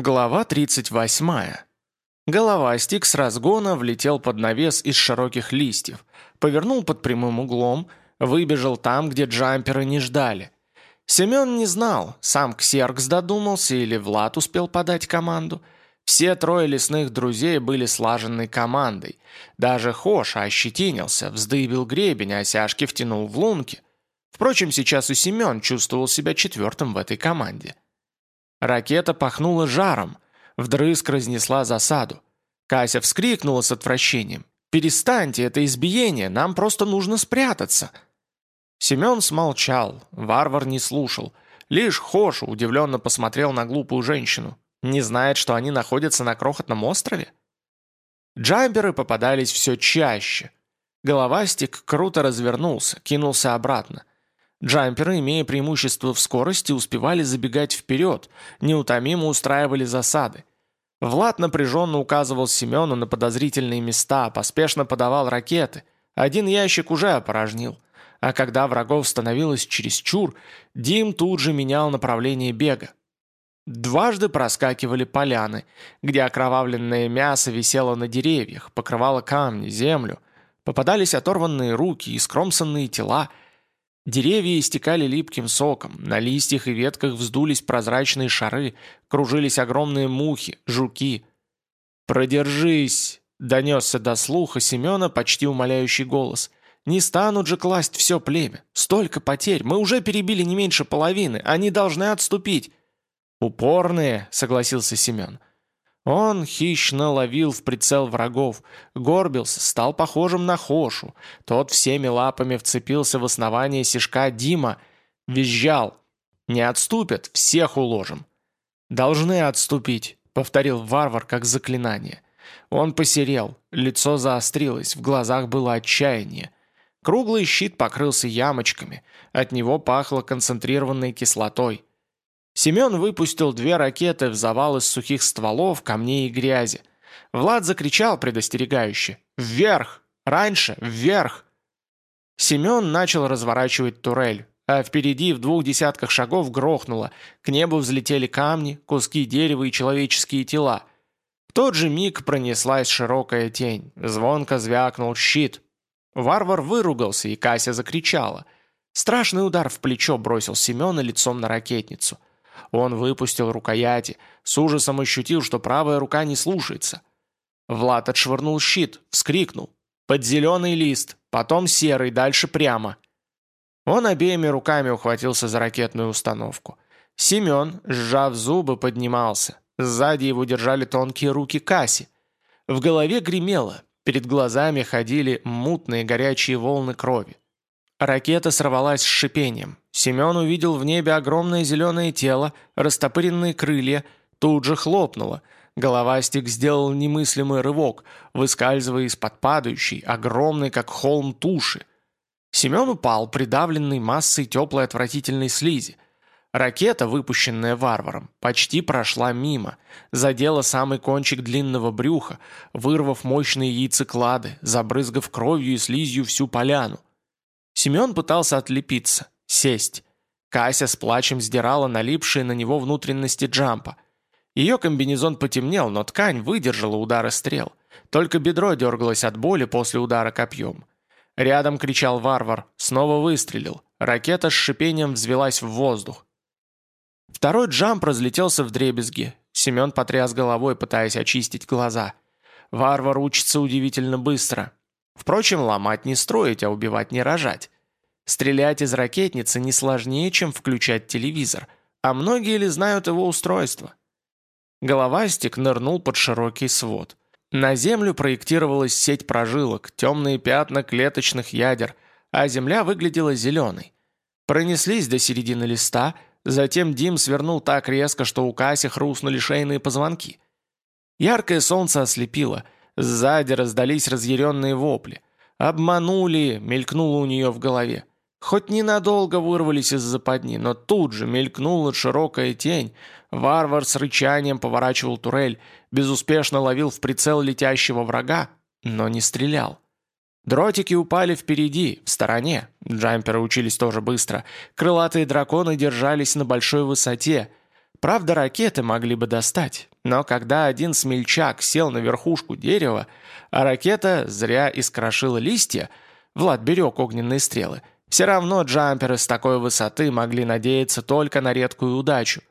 Глава 38. Головастик с разгона влетел под навес из широких листьев, повернул под прямым углом, выбежал там, где джамперы не ждали. Семен не знал, сам Ксеркс додумался или Влад успел подать команду. Все трое лесных друзей были слаженной командой. Даже Хоша ощетинился, вздыбил гребень, а Сяшки втянул в лунки. Впрочем, сейчас и Семен чувствовал себя четвертым в этой команде. Ракета пахнула жаром, вдрызг разнесла засаду. Кася вскрикнула с отвращением. «Перестаньте, это избиение, нам просто нужно спрятаться!» Семен смолчал, варвар не слушал. Лишь Хош удивленно посмотрел на глупую женщину. Не знает, что они находятся на крохотном острове? Джамперы попадались все чаще. Головастик круто развернулся, кинулся обратно. Джамперы, имея преимущество в скорости, успевали забегать вперед, неутомимо устраивали засады. Влад напряженно указывал Семену на подозрительные места, поспешно подавал ракеты. Один ящик уже опорожнил. А когда врагов становилось чересчур, Дим тут же менял направление бега. Дважды проскакивали поляны, где окровавленное мясо висело на деревьях, покрывало камни, землю. Попадались оторванные руки и скромсанные тела – Деревья истекали липким соком, на листьях и ветках вздулись прозрачные шары, кружились огромные мухи, жуки. «Продержись!» — донесся до слуха Семена почти умоляющий голос. «Не станут же класть все племя! Столько потерь! Мы уже перебили не меньше половины! Они должны отступить!» «Упорные!» — согласился Семен. Он хищно ловил в прицел врагов, горбился, стал похожим на Хошу. Тот всеми лапами вцепился в основание сишка Дима, визжал. «Не отступят, всех уложим». «Должны отступить», — повторил варвар как заклинание. Он посерел, лицо заострилось, в глазах было отчаяние. Круглый щит покрылся ямочками, от него пахло концентрированной кислотой. Семен выпустил две ракеты в завал из сухих стволов, камней и грязи. Влад закричал предостерегающе «Вверх! Раньше! Вверх!» Семен начал разворачивать турель, а впереди в двух десятках шагов грохнуло, к небу взлетели камни, куски дерева и человеческие тела. В тот же миг пронеслась широкая тень, звонко звякнул щит. Варвар выругался, и Кася закричала. Страшный удар в плечо бросил Семена лицом на ракетницу – он выпустил рукояти, с ужасом ощутил, что правая рука не слушается. Влад отшвырнул щит, вскрикнул. Под зеленый лист, потом серый, дальше прямо. Он обеими руками ухватился за ракетную установку. Семен, сжав зубы, поднимался. Сзади его держали тонкие руки Касси. В голове гремело, перед глазами ходили мутные горячие волны крови. Ракета сорвалась с шипением. Семен увидел в небе огромное зеленое тело, растопыренные крылья, тут же хлопнуло. Головастик сделал немыслимый рывок, выскальзывая из-под падающей, огромной, как холм туши. Семен упал, придавленный массой теплой отвратительной слизи. Ракета, выпущенная варваром, почти прошла мимо, задела самый кончик длинного брюха, вырвав мощные яйцеклады, забрызгав кровью и слизью всю поляну. Семен пытался отлепиться, сесть. Кася с плачем сдирала налипшие на него внутренности джампа. Ее комбинезон потемнел, но ткань выдержала удары стрел. Только бедро дергалось от боли после удара копьем. Рядом кричал варвар, снова выстрелил. Ракета с шипением взвелась в воздух. Второй джамп разлетелся в дребезги. Семен потряс головой, пытаясь очистить глаза. Варвар учится удивительно быстро. Впрочем, ломать не строить, а убивать не рожать. Стрелять из ракетницы не сложнее, чем включать телевизор, а многие ли знают его устройство? Головастик нырнул под широкий свод. На Землю проектировалась сеть прожилок, темные пятна клеточных ядер, а Земля выглядела зеленой. Пронеслись до середины листа, затем Дим свернул так резко, что у Каси хрустнули шейные позвонки. Яркое солнце ослепило – Сзади раздались разъяренные вопли. «Обманули!» — мелькнуло у нее в голове. Хоть ненадолго вырвались из западни, но тут же мелькнула широкая тень. Варвар с рычанием поворачивал турель, безуспешно ловил в прицел летящего врага, но не стрелял. Дротики упали впереди, в стороне. Джамперы учились тоже быстро. Крылатые драконы держались на большой высоте. Правда, ракеты могли бы достать, но когда один смельчак сел на верхушку дерева, а ракета зря искрошила листья, Влад берег огненные стрелы, все равно джамперы с такой высоты могли надеяться только на редкую удачу,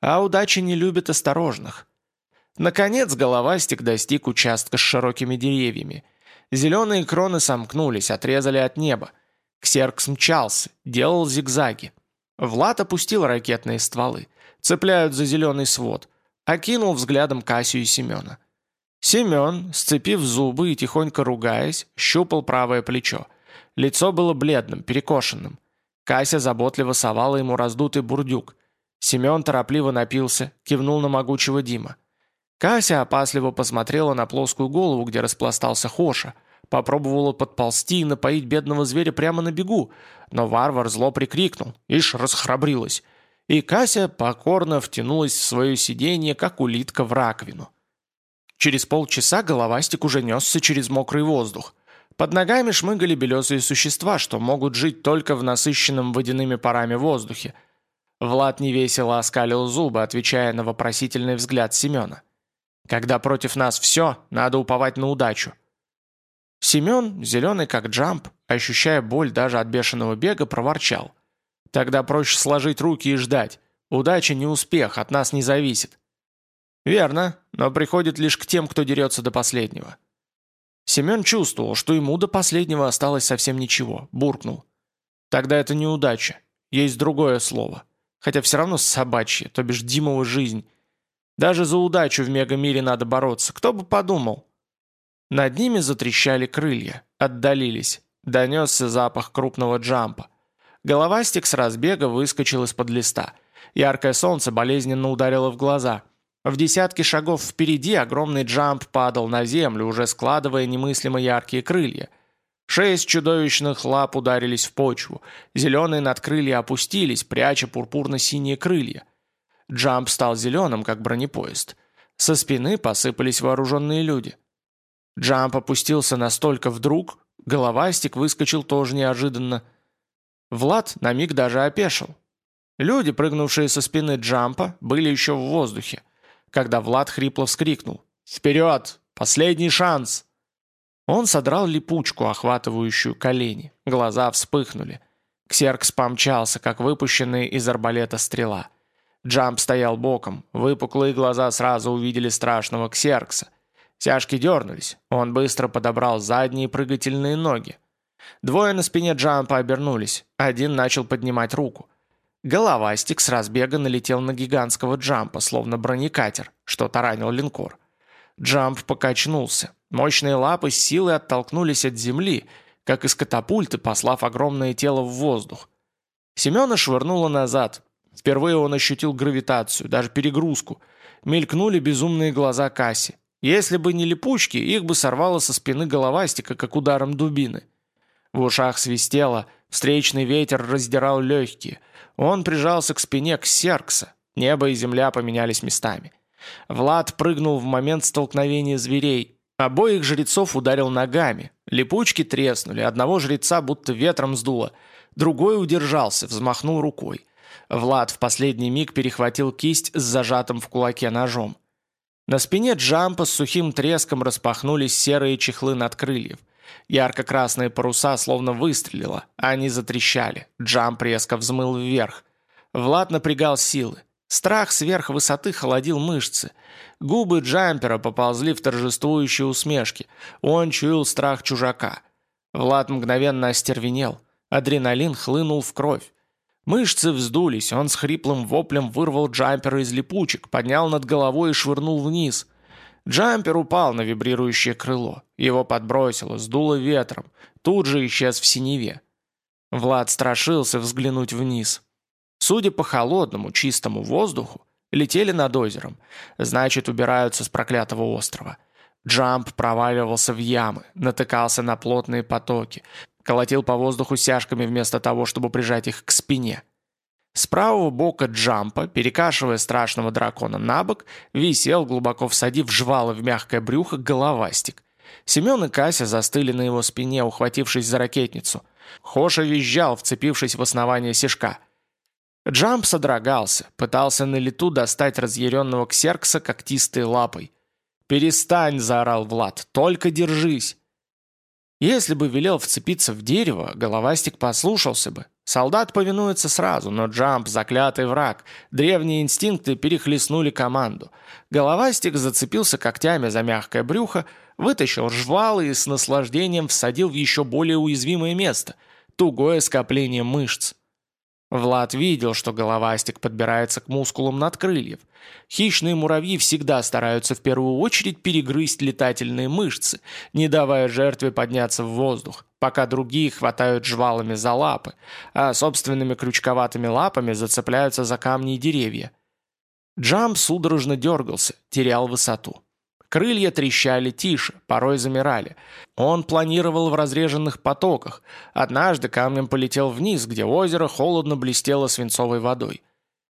а удача не любит осторожных. Наконец головастик достиг участка с широкими деревьями. Зеленые кроны сомкнулись, отрезали от неба. Ксеркс мчался, делал зигзаги. Влад опустил ракетные стволы. Цепляют за зеленый свод. Окинул взглядом Кассию и Семена. Семен, сцепив зубы и тихонько ругаясь, щупал правое плечо. Лицо было бледным, перекошенным. Кася заботливо совала ему раздутый бурдюк. Семен торопливо напился, кивнул на могучего Дима. Кася опасливо посмотрела на плоскую голову, где распластался Хоша, попробовала подползти и напоить бедного зверя прямо на бегу, но варвар зло прикрикнул, ишь расхрабрилась, и Кася покорно втянулась в свое сиденье, как улитка в раковину. Через полчаса головастик уже несся через мокрый воздух. Под ногами шмыгали белесые существа, что могут жить только в насыщенном водяными парами воздухе. Влад невесело оскалил зубы, отвечая на вопросительный взгляд Семена. Когда против нас все, надо уповать на удачу. Семен, зеленый как джамп, ощущая боль даже от бешеного бега, проворчал. Тогда проще сложить руки и ждать. Удача не успех, от нас не зависит. Верно, но приходит лишь к тем, кто дерется до последнего. Семен чувствовал, что ему до последнего осталось совсем ничего, буркнул. Тогда это неудача. Есть другое слово. Хотя все равно собачье, то бишь Димова жизнь. Даже за удачу в мегамире надо бороться, кто бы подумал. Над ними затрещали крылья, отдалились. Донесся запах крупного джампа. Головастик с разбега выскочил из-под листа. Яркое солнце болезненно ударило в глаза. В десятке шагов впереди огромный джамп падал на землю, уже складывая немыслимо яркие крылья. Шесть чудовищных лап ударились в почву. Зеленые надкрылья опустились, пряча пурпурно-синие крылья. Джамп стал зеленым, как бронепоезд. Со спины посыпались вооруженные люди. Джамп опустился настолько вдруг, головастик выскочил тоже неожиданно. Влад на миг даже опешил. Люди, прыгнувшие со спины Джампа, были еще в воздухе, когда Влад хрипло вскрикнул «Вперед! Последний шанс!» Он содрал липучку, охватывающую колени. Глаза вспыхнули. Ксеркс помчался, как выпущенная из арбалета стрела. Джамп стоял боком, выпуклые глаза сразу увидели страшного ксеркса. Тяжки дернулись, он быстро подобрал задние прыгательные ноги. Двое на спине Джампа обернулись, один начал поднимать руку. Головастик с разбега налетел на гигантского Джампа, словно бронекатер, что таранил линкор. Джамп покачнулся, мощные лапы с силой оттолкнулись от земли, как из катапульты, послав огромное тело в воздух. Семена швырнуло назад, Впервые он ощутил гравитацию, даже перегрузку. Мелькнули безумные глаза Касси. Если бы не липучки, их бы сорвало со спины головастика, как ударом дубины. В ушах свистело, встречный ветер раздирал легкие. Он прижался к спине Ксеркса. Небо и земля поменялись местами. Влад прыгнул в момент столкновения зверей. Обоих жрецов ударил ногами. Липучки треснули, одного жреца будто ветром сдуло. Другой удержался, взмахнул рукой. Влад в последний миг перехватил кисть с зажатым в кулаке ножом. На спине Джампа с сухим треском распахнулись серые чехлы над крыльев. Ярко-красные паруса словно выстрелило, а они затрещали. Джамп резко взмыл вверх. Влад напрягал силы. Страх сверх высоты холодил мышцы. Губы джампера поползли в торжествующие усмешки. Он чуял страх чужака. Влад мгновенно остервенел. Адреналин хлынул в кровь. Мышцы вздулись, он с хриплым воплем вырвал джампера из липучек, поднял над головой и швырнул вниз. Джампер упал на вибрирующее крыло. Его подбросило, сдуло ветром. Тут же исчез в синеве. Влад страшился взглянуть вниз. Судя по холодному, чистому воздуху, летели над озером. Значит, убираются с проклятого острова. Джамп проваливался в ямы, натыкался на плотные потоки, колотил по воздуху сяжками вместо того, чтобы прижать их к спине. С правого бока джампа, перекашивая страшного дракона на бок, висел, глубоко всадив жвало в мягкое брюхо, головастик. Семен и Кася застыли на его спине, ухватившись за ракетницу. Хоша визжал, вцепившись в основание сишка. Джамп содрогался, пытался на лету достать разъяренного ксеркса когтистой лапой. «Перестань!» – заорал Влад. «Только держись!» Если бы велел вцепиться в дерево, головастик послушался бы. Солдат повинуется сразу, но Джамп – заклятый враг. Древние инстинкты перехлестнули команду. Головастик зацепился когтями за мягкое брюхо, вытащил жвалы и с наслаждением всадил в еще более уязвимое место – тугое скопление мышц. Влад видел, что головастик подбирается к мускулам надкрыльев. Хищные муравьи всегда стараются в первую очередь перегрызть летательные мышцы, не давая жертве подняться в воздух, пока другие хватают жвалами за лапы, а собственными крючковатыми лапами зацепляются за камни и деревья. Джамп судорожно дергался, терял высоту. Крылья трещали тише, порой замирали. Он планировал в разреженных потоках. Однажды камнем полетел вниз, где озеро холодно блестело свинцовой водой.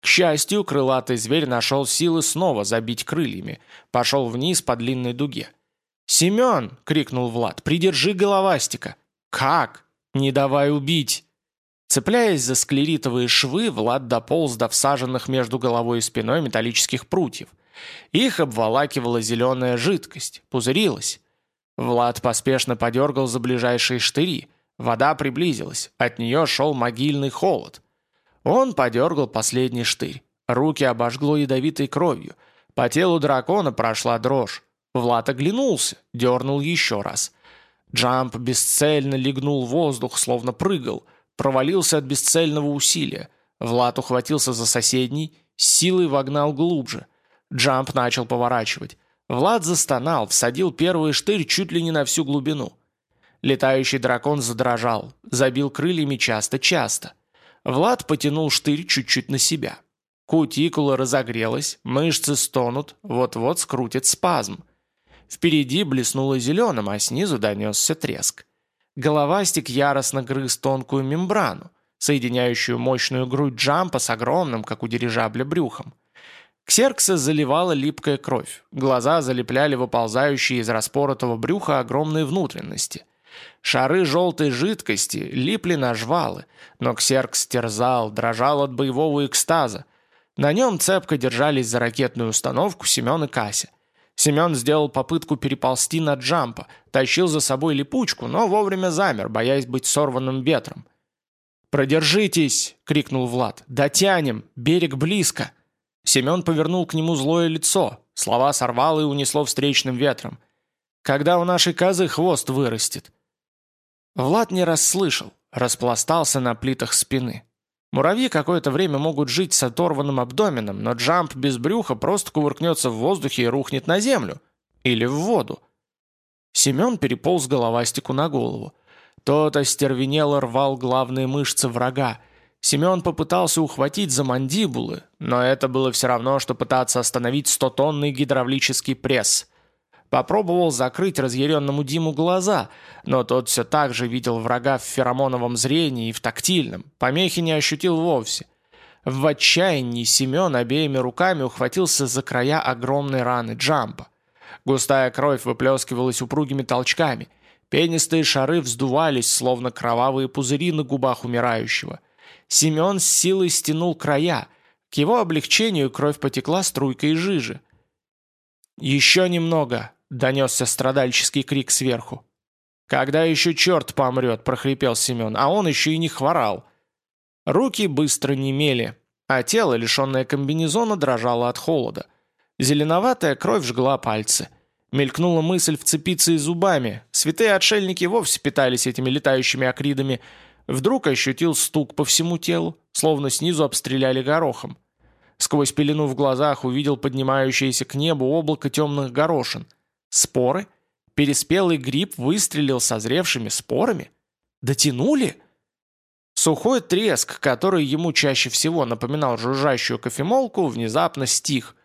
К счастью, крылатый зверь нашел силы снова забить крыльями. Пошел вниз по длинной дуге. «Семен!» — крикнул Влад. «Придержи головастика!» «Как? Не давай убить!» Цепляясь за склеритовые швы, Влад дополз до всаженных между головой и спиной металлических прутьев. Их обволакивала зеленая жидкость, пузырилась. Влад поспешно подергал за ближайшие штыри. Вода приблизилась, от нее шел могильный холод. Он подергал последний штырь. Руки обожгло ядовитой кровью. По телу дракона прошла дрожь. Влад оглянулся, дернул еще раз. Джамп бесцельно легнул воздух, словно прыгал, провалился от бесцельного усилия. Влад ухватился за соседний, силой вогнал глубже – Джамп начал поворачивать. Влад застонал, всадил первый штырь чуть ли не на всю глубину. Летающий дракон задрожал, забил крыльями часто-часто. Влад потянул штырь чуть-чуть на себя. Кутикула разогрелась, мышцы стонут, вот-вот скрутит спазм. Впереди блеснуло зеленым, а снизу донесся треск. Головастик яростно грыз тонкую мембрану, соединяющую мощную грудь джампа с огромным, как у дирижабля, брюхом. Ксеркса заливала липкая кровь, глаза залепляли выползающие из распоротого брюха огромные внутренности. Шары желтой жидкости липли на жвалы, но Ксеркс терзал, дрожал от боевого экстаза. На нем цепко держались за ракетную установку Семен и Кася. Семен сделал попытку переползти на джампа, тащил за собой липучку, но вовремя замер, боясь быть сорванным ветром. «Продержитесь!» — крикнул Влад. «Дотянем! Берег близко!» Семен повернул к нему злое лицо, слова сорвало и унесло встречным ветром. «Когда у нашей козы хвост вырастет?» Влад не расслышал, распластался на плитах спины. Муравьи какое-то время могут жить с оторванным абдоменом, но джамп без брюха просто кувыркнется в воздухе и рухнет на землю. Или в воду. Семен переполз головастику на голову. Тот остервенело рвал главные мышцы врага, Семен попытался ухватить за мандибулы, но это было все равно, что пытаться остановить стотонный гидравлический пресс. Попробовал закрыть разъяренному Диму глаза, но тот все так же видел врага в феромоновом зрении и в тактильном, помехи не ощутил вовсе. В отчаянии Семен обеими руками ухватился за края огромной раны Джампа. Густая кровь выплескивалась упругими толчками. Пенистые шары вздувались, словно кровавые пузыри на губах умирающего – Семен с силой стянул края. К его облегчению кровь потекла струйкой жижи. «Еще немного!» — донесся страдальческий крик сверху. «Когда еще черт помрет?» — прохрипел Семен, а он еще и не хворал. Руки быстро немели, а тело, лишенное комбинезона, дрожало от холода. Зеленоватая кровь жгла пальцы. Мелькнула мысль вцепиться и зубами. Святые отшельники вовсе питались этими летающими акридами — Вдруг ощутил стук по всему телу, словно снизу обстреляли горохом. Сквозь пелену в глазах увидел поднимающееся к небу облако темных горошин. Споры? Переспелый гриб выстрелил созревшими спорами? Дотянули? Сухой треск, который ему чаще всего напоминал жужжащую кофемолку, внезапно стих.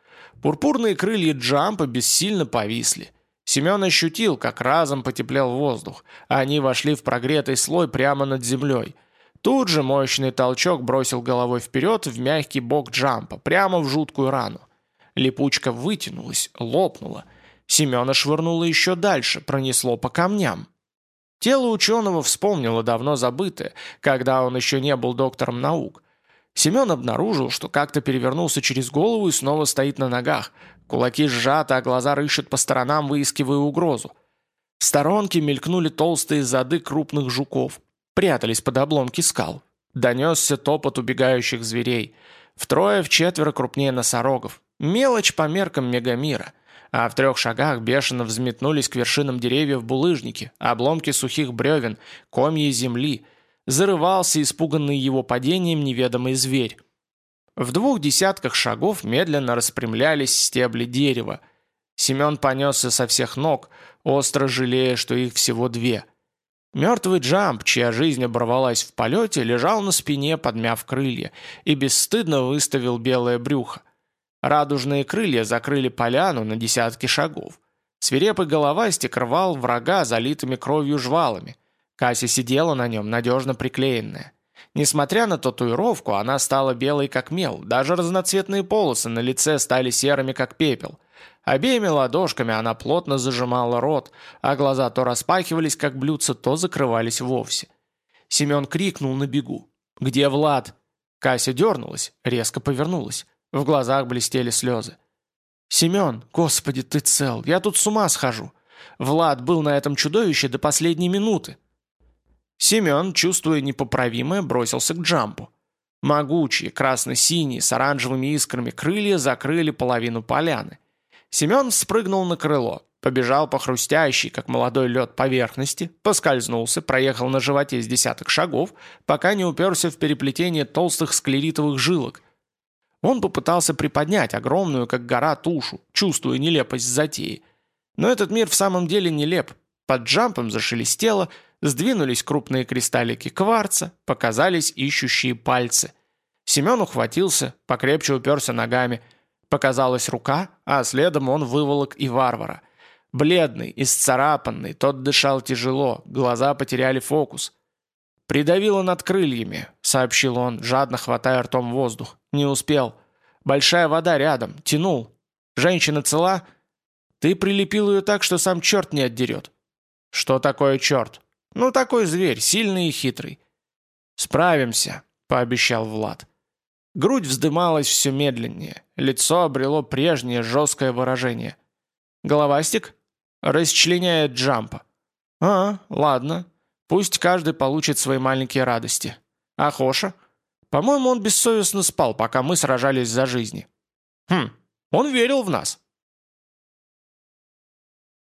Пурпурные крылья джампа бессильно повисли. Семен ощутил, как разом потеплел воздух. Они вошли в прогретый слой прямо над землей. Тут же мощный толчок бросил головой вперед в мягкий бок джампа, прямо в жуткую рану. Липучка вытянулась, лопнула. Семена швырнуло еще дальше, пронесло по камням. Тело ученого вспомнило давно забытое, когда он еще не был доктором наук. Семен обнаружил, что как-то перевернулся через голову и снова стоит на ногах. Кулаки сжаты, а глаза рыщут по сторонам, выискивая угрозу. В сторонке мелькнули толстые зады крупных жуков. Прятались под обломки скал. Донесся топот убегающих зверей. Втрое-вчетверо крупнее носорогов. Мелочь по меркам мегамира. А в трех шагах бешено взметнулись к вершинам деревьев булыжники, обломки сухих бревен, комья земли. Зарывался испуганный его падением неведомый зверь. В двух десятках шагов медленно распрямлялись стебли дерева. Семен понесся со всех ног, остро жалея, что их всего две. Мертвый Джамп, чья жизнь оборвалась в полете, лежал на спине, подмяв крылья, и бесстыдно выставил белое брюхо. Радужные крылья закрыли поляну на десятки шагов. Свирепый головастик рвал врага залитыми кровью жвалами. Кася сидела на нем, надежно приклеенная. Несмотря на татуировку, она стала белой как мел, даже разноцветные полосы на лице стали серыми как пепел. Обеими ладошками она плотно зажимала рот, а глаза то распахивались как блюдца, то закрывались вовсе. Семен крикнул на бегу. «Где Влад?» Кася дернулась, резко повернулась. В глазах блестели слезы. «Семен, господи, ты цел, я тут с ума схожу. Влад был на этом чудовище до последней минуты». Семен, чувствуя непоправимое, бросился к джампу. Могучие, красно-синие, с оранжевыми искрами крылья закрыли половину поляны. Семен спрыгнул на крыло, побежал по хрустящей, как молодой лед, поверхности, поскользнулся, проехал на животе с десяток шагов, пока не уперся в переплетение толстых склеритовых жилок – он попытался приподнять огромную, как гора, тушу, чувствуя нелепость затеи. Но этот мир в самом деле нелеп. Под джампом зашелестело, сдвинулись крупные кристаллики кварца, показались ищущие пальцы. Семен ухватился, покрепче уперся ногами. Показалась рука, а следом он выволок и варвара. Бледный, исцарапанный, тот дышал тяжело, глаза потеряли фокус. «Придавило над крыльями», — сообщил он, жадно хватая ртом воздух. «Не успел. Большая вода рядом. Тянул. Женщина цела?» «Ты прилепил ее так, что сам черт не отдерет». «Что такое черт?» «Ну, такой зверь, сильный и хитрый». «Справимся», — пообещал Влад. Грудь вздымалась все медленнее. Лицо обрело прежнее жесткое выражение. «Головастик?» «Расчленяет Джампа». «А, ладно. Пусть каждый получит свои маленькие радости. А Хоша? По-моему, он бессовестно спал, пока мы сражались за жизни. Хм, он верил в нас.